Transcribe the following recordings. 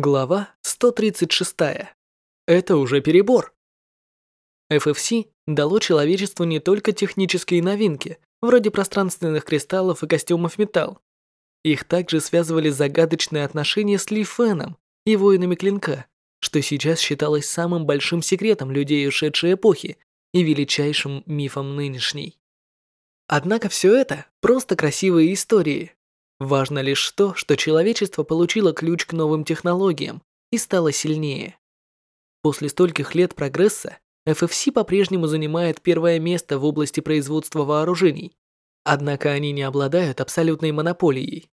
Глава 136. Это уже перебор. FFC дало человечеству не только технические новинки, вроде пространственных кристаллов и костюмов металл. Их также связывали загадочные отношения с Ли Феном и воинами клинка, что сейчас считалось самым большим секретом людей ушедшей эпохи и величайшим мифом нынешней. Однако все это просто красивые истории, Важно лишь то, что человечество получило ключ к новым технологиям и стало сильнее. После стольких лет прогресса FFC по-прежнему занимает первое место в области производства вооружений, однако они не обладают абсолютной монополией.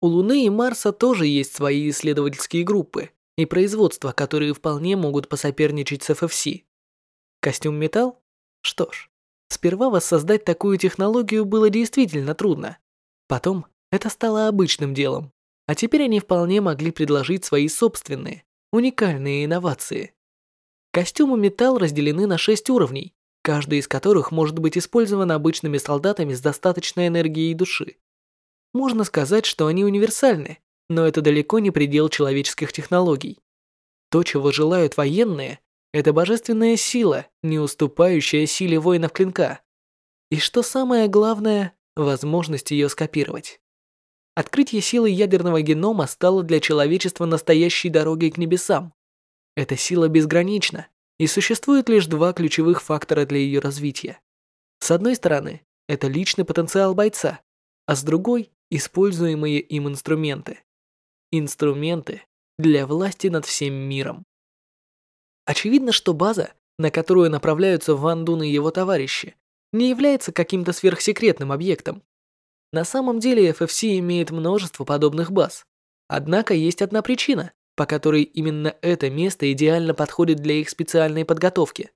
У Луны и Марса тоже есть свои исследовательские группы и производства, которые вполне могут посоперничать с FFC. Костюм металл? Что ж, сперва воссоздать такую технологию было действительно трудно. Потом это стало обычным делом, а теперь они вполне могли предложить свои собственные, уникальные инновации. Костюмы металл разделены на шесть уровней, каждый из которых может быть использован обычными солдатами с достаточной энергией души. Можно сказать, что они универсальны, но это далеко не предел человеческих технологий. То, чего желают военные, это божественная сила, не уступающая силе воинов клинка. И что самое главное, возможность ее скопировать. Открытие силы ядерного генома стало для человечества настоящей дорогой к небесам. Эта сила безгранична, и существует лишь два ключевых фактора для ее развития. С одной стороны, это личный потенциал бойца, а с другой – используемые им инструменты. Инструменты для власти над всем миром. Очевидно, что база, на которую направляются Ван Дун и его товарищи, не является каким-то сверхсекретным объектом. На самом деле FFC имеет множество подобных баз. Однако есть одна причина, по которой именно это место идеально подходит для их специальной подготовки.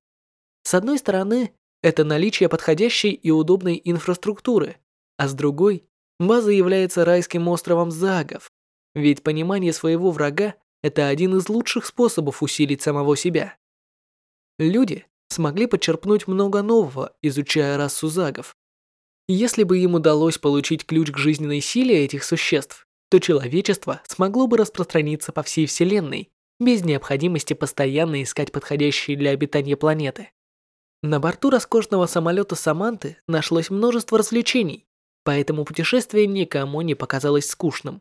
С одной стороны, это наличие подходящей и удобной инфраструктуры, а с другой, база является райским островом Загов, ведь понимание своего врага – это один из лучших способов усилить самого себя. Люди смогли подчерпнуть много нового, изучая расу Загов, если бы им удалось получить ключ к жизненной силе этих существ, то человечество смогло бы распространиться по всей Вселенной без необходимости постоянно искать подходящие для обитания планеты. На борту роскошного самолета Саманты нашлось множество развлечений, поэтому путешествие никому не показалось скучным.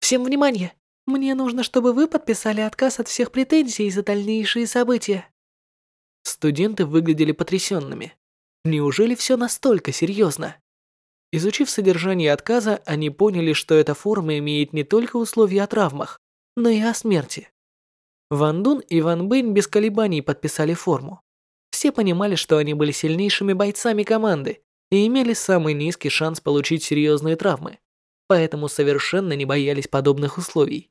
«Всем внимание! Мне нужно, чтобы вы подписали отказ от всех претензий за дальнейшие события». Студенты выглядели потрясенными. Неужели все настолько серьезно? Изучив содержание отказа, они поняли, что эта форма имеет не только условия о травмах, но и о смерти. Ван Дун и Ван Бэйн без колебаний подписали форму. Все понимали, что они были сильнейшими бойцами команды и имели самый низкий шанс получить серьезные травмы, поэтому совершенно не боялись подобных условий.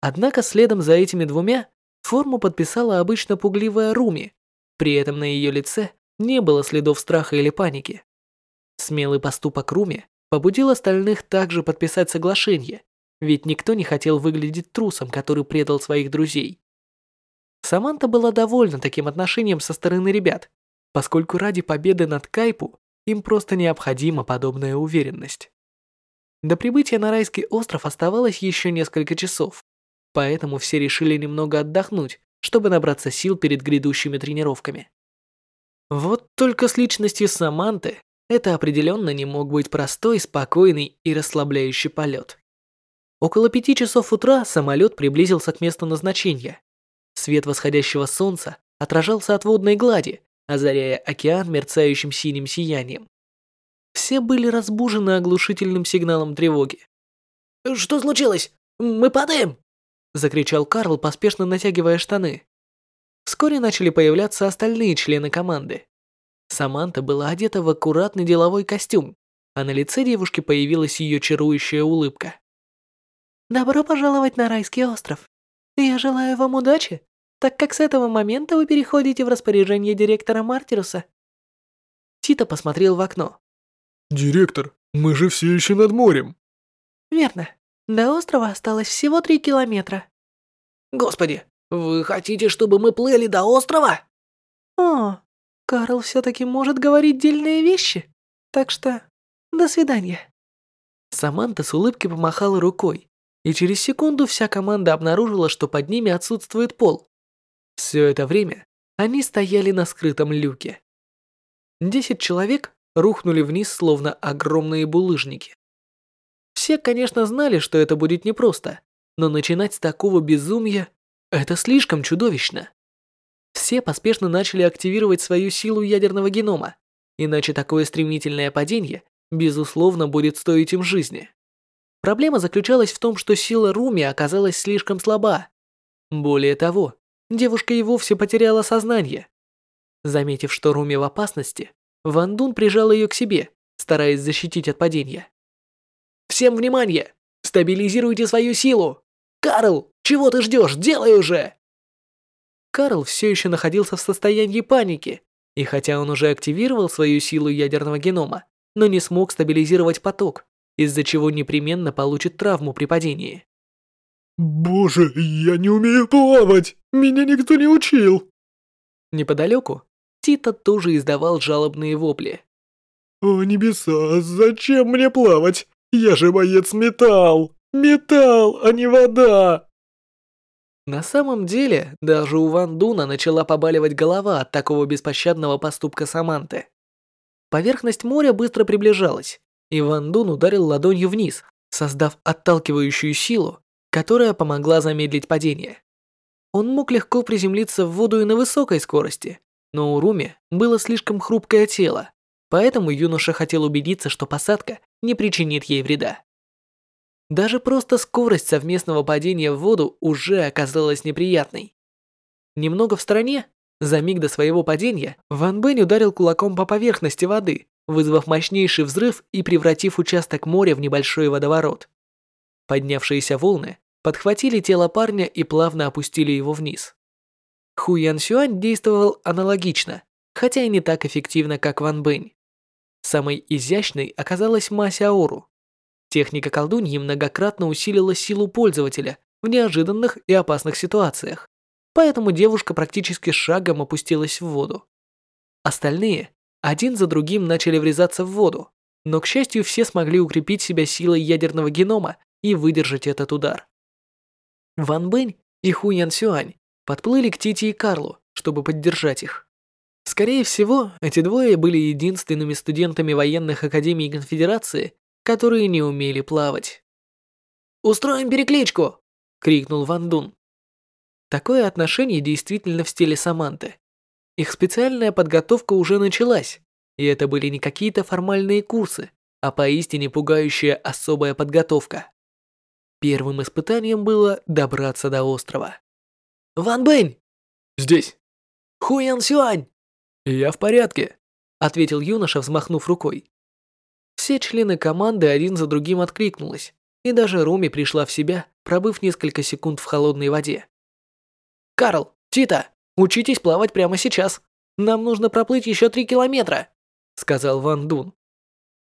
Однако следом за этими двумя форму подписала обычно пугливая Руми, при этом на ее лице не было следов страха или паники. Смелый поступок Руми побудил остальных также подписать соглашение, ведь никто не хотел выглядеть трусом, который предал своих друзей. Саманта была довольна таким отношением со стороны ребят, поскольку ради победы над Кайпу им просто необходима подобная уверенность. До прибытия на райский остров оставалось еще несколько часов, поэтому все решили немного отдохнуть, чтобы набраться сил перед грядущими тренировками. Вот только с личностью Саманты это определенно не мог быть простой, спокойный и расслабляющий полет. Около пяти часов утра самолет приблизился к месту назначения. Свет восходящего солнца отражался от водной глади, озаряя океан мерцающим синим сиянием. Все были разбужены оглушительным сигналом тревоги. «Что случилось? Мы падаем!» Закричал Карл, поспешно натягивая штаны. Вскоре начали появляться остальные члены команды. Саманта была одета в аккуратный деловой костюм, а на лице девушки появилась ее чарующая улыбка. «Добро пожаловать на райский остров. Я желаю вам удачи, так как с этого момента вы переходите в распоряжение директора Мартируса». Тита посмотрел в окно. «Директор, мы же все еще над морем». «Верно. До острова осталось всего три километра». «Господи, вы хотите, чтобы мы плыли до острова? О, Карл все-таки может говорить дельные вещи. Так что, до свидания. Саманта с улыбкой помахала рукой, и через секунду вся команда обнаружила, что под ними отсутствует пол. Все это время они стояли на скрытом люке. Десять человек рухнули вниз, словно огромные булыжники. Все, конечно, знали, что это будет непросто, но начинать с такого безумия – это слишком чудовищно. Все поспешно начали активировать свою силу ядерного генома, иначе такое стремительное падение, безусловно, будет стоить им жизни. Проблема заключалась в том, что сила Руми оказалась слишком слаба. Более того, девушка и вовсе потеряла сознание. Заметив, что Руми в опасности, Ван Дун прижал ее к себе, стараясь защитить от падения. «Всем внимание! Стабилизируйте свою силу! Карл, чего ты ждешь? Делай уже!» Карл все еще находился в состоянии паники, и хотя он уже активировал свою силу ядерного генома, но не смог стабилизировать поток, из-за чего непременно получит травму при падении. «Боже, я не умею плавать! Меня никто не учил!» Неподалеку Тита тоже издавал жалобные вопли. «О небеса, зачем мне плавать? Я же боец металл! Металл, а не вода!» На самом деле, даже у Ван Дуна начала побаливать голова от такого беспощадного поступка Саманты. Поверхность моря быстро приближалась, и Ван Дун ударил ладонью вниз, создав отталкивающую силу, которая помогла замедлить падение. Он мог легко приземлиться в воду и на высокой скорости, но у Руми было слишком хрупкое тело, поэтому юноша хотел убедиться, что посадка не причинит ей вреда. Даже просто скорость совместного падения в воду уже оказалась неприятной. Немного в стороне, за миг до своего падения, Ван Бэнь ударил кулаком по поверхности воды, вызвав мощнейший взрыв и превратив участок моря в небольшой водоворот. Поднявшиеся волны подхватили тело парня и плавно опустили его вниз. Ху Ян Сюань действовал аналогично, хотя и не так эффективно, как Ван Бэнь. Самой изящной оказалась Ма Сяору, Техника колдуньи многократно усилила силу пользователя в неожиданных и опасных ситуациях, поэтому девушка практически шагом опустилась в воду. Остальные один за другим начали врезаться в воду, но, к счастью, все смогли укрепить себя силой ядерного генома и выдержать этот удар. Ван Бэнь и Ху Ян Сюань подплыли к Тити и Карлу, чтобы поддержать их. Скорее всего, эти двое были единственными студентами военных академий Конфедерации, которые не умели плавать. «Устроим перекличку!» — крикнул Ван Дун. Такое отношение действительно в стиле Саманты. Их специальная подготовка уже началась, и это были не какие-то формальные курсы, а поистине пугающая особая подготовка. Первым испытанием было добраться до острова. «Ван Бэнь!» «Здесь!» «Хуян Сюань!» «Я в порядке», — ответил юноша, взмахнув рукой. Все члены команды один за другим откликнулись, и даже Руми пришла в себя, пробыв несколько секунд в холодной воде. «Карл, Тита, учитесь плавать прямо сейчас. Нам нужно проплыть еще три километра», — сказал Ван Дун.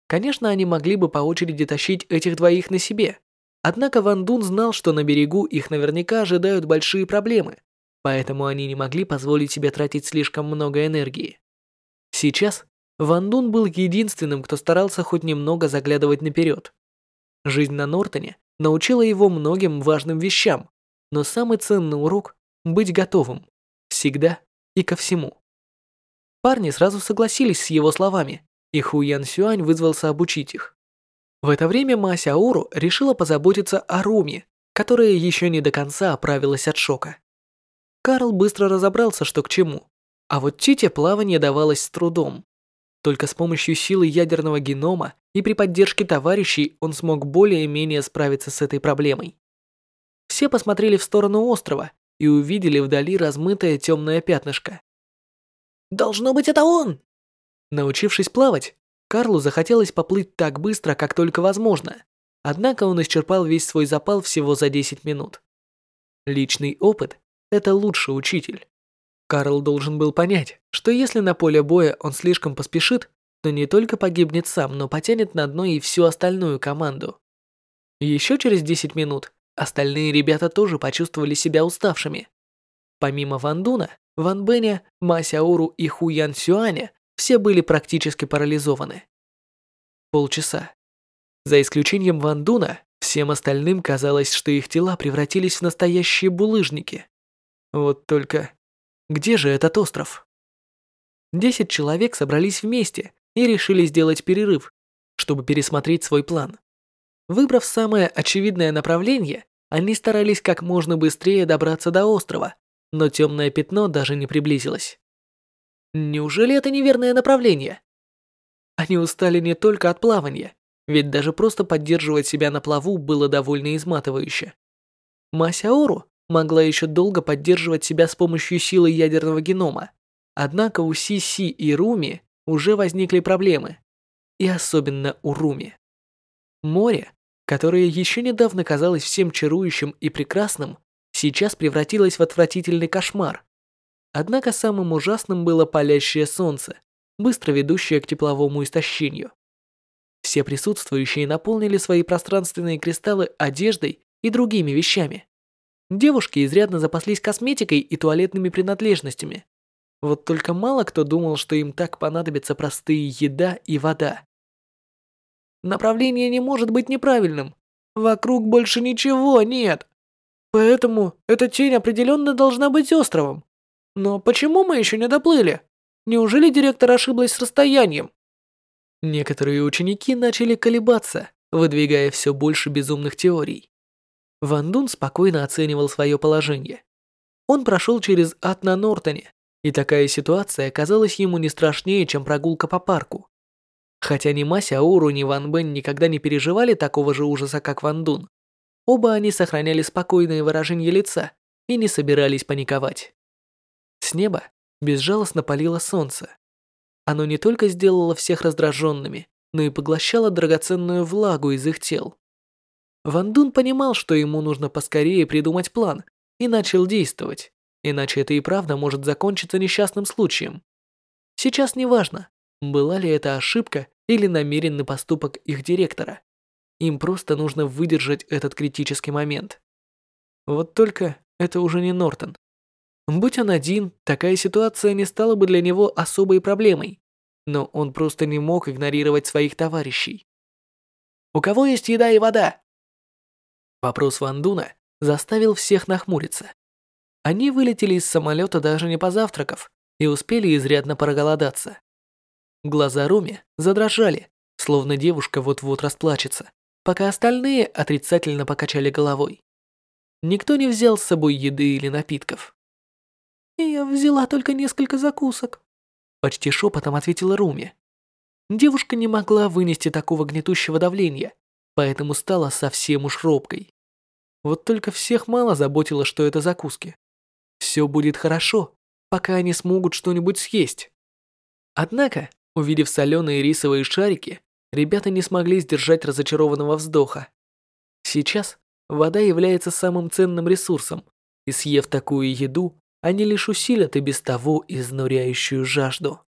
Конечно, они могли бы по очереди тащить этих двоих на себе. Однако Ван Дун знал, что на берегу их наверняка ожидают большие проблемы, поэтому они не могли позволить себе тратить слишком много энергии. Сейчас Ван Дун был единственным, кто старался хоть немного заглядывать наперед. Жизнь на Нортоне научила его многим важным вещам, но самый ценный урок – быть готовым. Всегда и ко всему. Парни сразу согласились с его словами, и Ху Ян Сюань вызвался обучить их. В это время Ма Сяору решила позаботиться о Руми, которая еще не до конца оправилась от шока. Карл быстро разобрался, что к чему, а вот Тите плавание давалось с трудом. Только с помощью силы ядерного генома и при поддержке товарищей он смог более-менее справиться с этой проблемой. Все посмотрели в сторону острова и увидели вдали размытое темное пятнышко. «Должно быть, это он!» Научившись плавать, Карлу захотелось поплыть так быстро, как только возможно, однако он исчерпал весь свой запал всего за 10 минут. Личный опыт – это лучший учитель. Карл должен был понять, что если на поле боя он слишком поспешит, то не только погибнет сам, но потянет на дно и всю остальную команду. Еще через 10 минут остальные ребята тоже почувствовали себя уставшими. Помимо Ван Дуна, Ван Бэня, Ма Сяору и Ху Ян Сюаня все были практически парализованы. Полчаса. За исключением Ван Дуна, все Всем остальным казалось, что их тела превратились в настоящие булыжники. Вот только где же этот остров? Десять человек собрались вместе и решили сделать перерыв, чтобы пересмотреть свой план. Выбрав самое очевидное направление, они старались как можно быстрее добраться до острова, но темное пятно даже не приблизилось. Неужели это неверное направление? Они устали не только от плавания, ведь даже просто поддерживать себя на плаву было довольно изматывающе. Масяору могла еще долго поддерживать себя с помощью силы ядерного генома, однако у Си-Си и Руми уже возникли проблемы, и особенно у Руми. Море, которое еще недавно казалось всем чарующим и прекрасным, сейчас превратилось в отвратительный кошмар. Однако самым ужасным было палящее солнце, быстро ведущее к тепловому истощению. Все присутствующие наполнили свои пространственные кристаллы одеждой и другими вещами. Девушки изрядно запаслись косметикой и туалетными принадлежностями. Вот только мало кто думал, что им так понадобятся простые еда и вода. Направление не может быть неправильным. Вокруг больше ничего нет. Поэтому эта тень определенно должна быть островом. Но почему мы еще не доплыли? Неужели директор ошиблась с расстоянием? Некоторые ученики начали колебаться, выдвигая все больше безумных теорий. Ван Дун спокойно оценивал свое положение. Он прошел через ад на Нортоне, и такая ситуация казалась ему не страшнее, чем прогулка по парку. Хотя ни Мася Ауру, ни Ван Бен никогда не переживали такого же ужаса, как Ван Дун, оба они сохраняли спокойное выражение лица и не собирались паниковать. С неба безжалостно палило солнце. Оно не только сделало всех раздраженными, но и поглощало драгоценную влагу из их тел. Ван Дун понимал, что ему нужно поскорее придумать план, и начал действовать, иначе это и правда может закончиться несчастным случаем. Сейчас не важно, была ли это ошибка или намеренный поступок их директора. Им просто нужно выдержать этот критический момент. Вот только это уже не Нортон. Будь он один, такая ситуация не стала бы для него особой проблемой, но он просто не мог игнорировать своих товарищей. «У кого есть еда и вода?» Вопрос Ван Дуна заставил всех нахмуриться. Они вылетели из самолета даже не позавтракав и успели изрядно проголодаться. Глаза Руми задрожали, словно девушка вот-вот расплачется, пока остальные отрицательно покачали головой. Никто не взял с собой еды или напитков. «Я взяла только несколько закусок», — почти шепотом ответила Руми. Девушка не могла вынести такого гнетущего давления, поэтому стала совсем уж робкой. Вот только всех мало заботило, что это закуски. Все будет хорошо, пока они смогут что-нибудь съесть. Однако Увидев соленые рисовые шарики, ребята не смогли сдержать разочарованного вздоха. Сейчас вода является самым ценным ресурсом, и съев такую еду, они лишь усилят и без того изнуряющую жажду.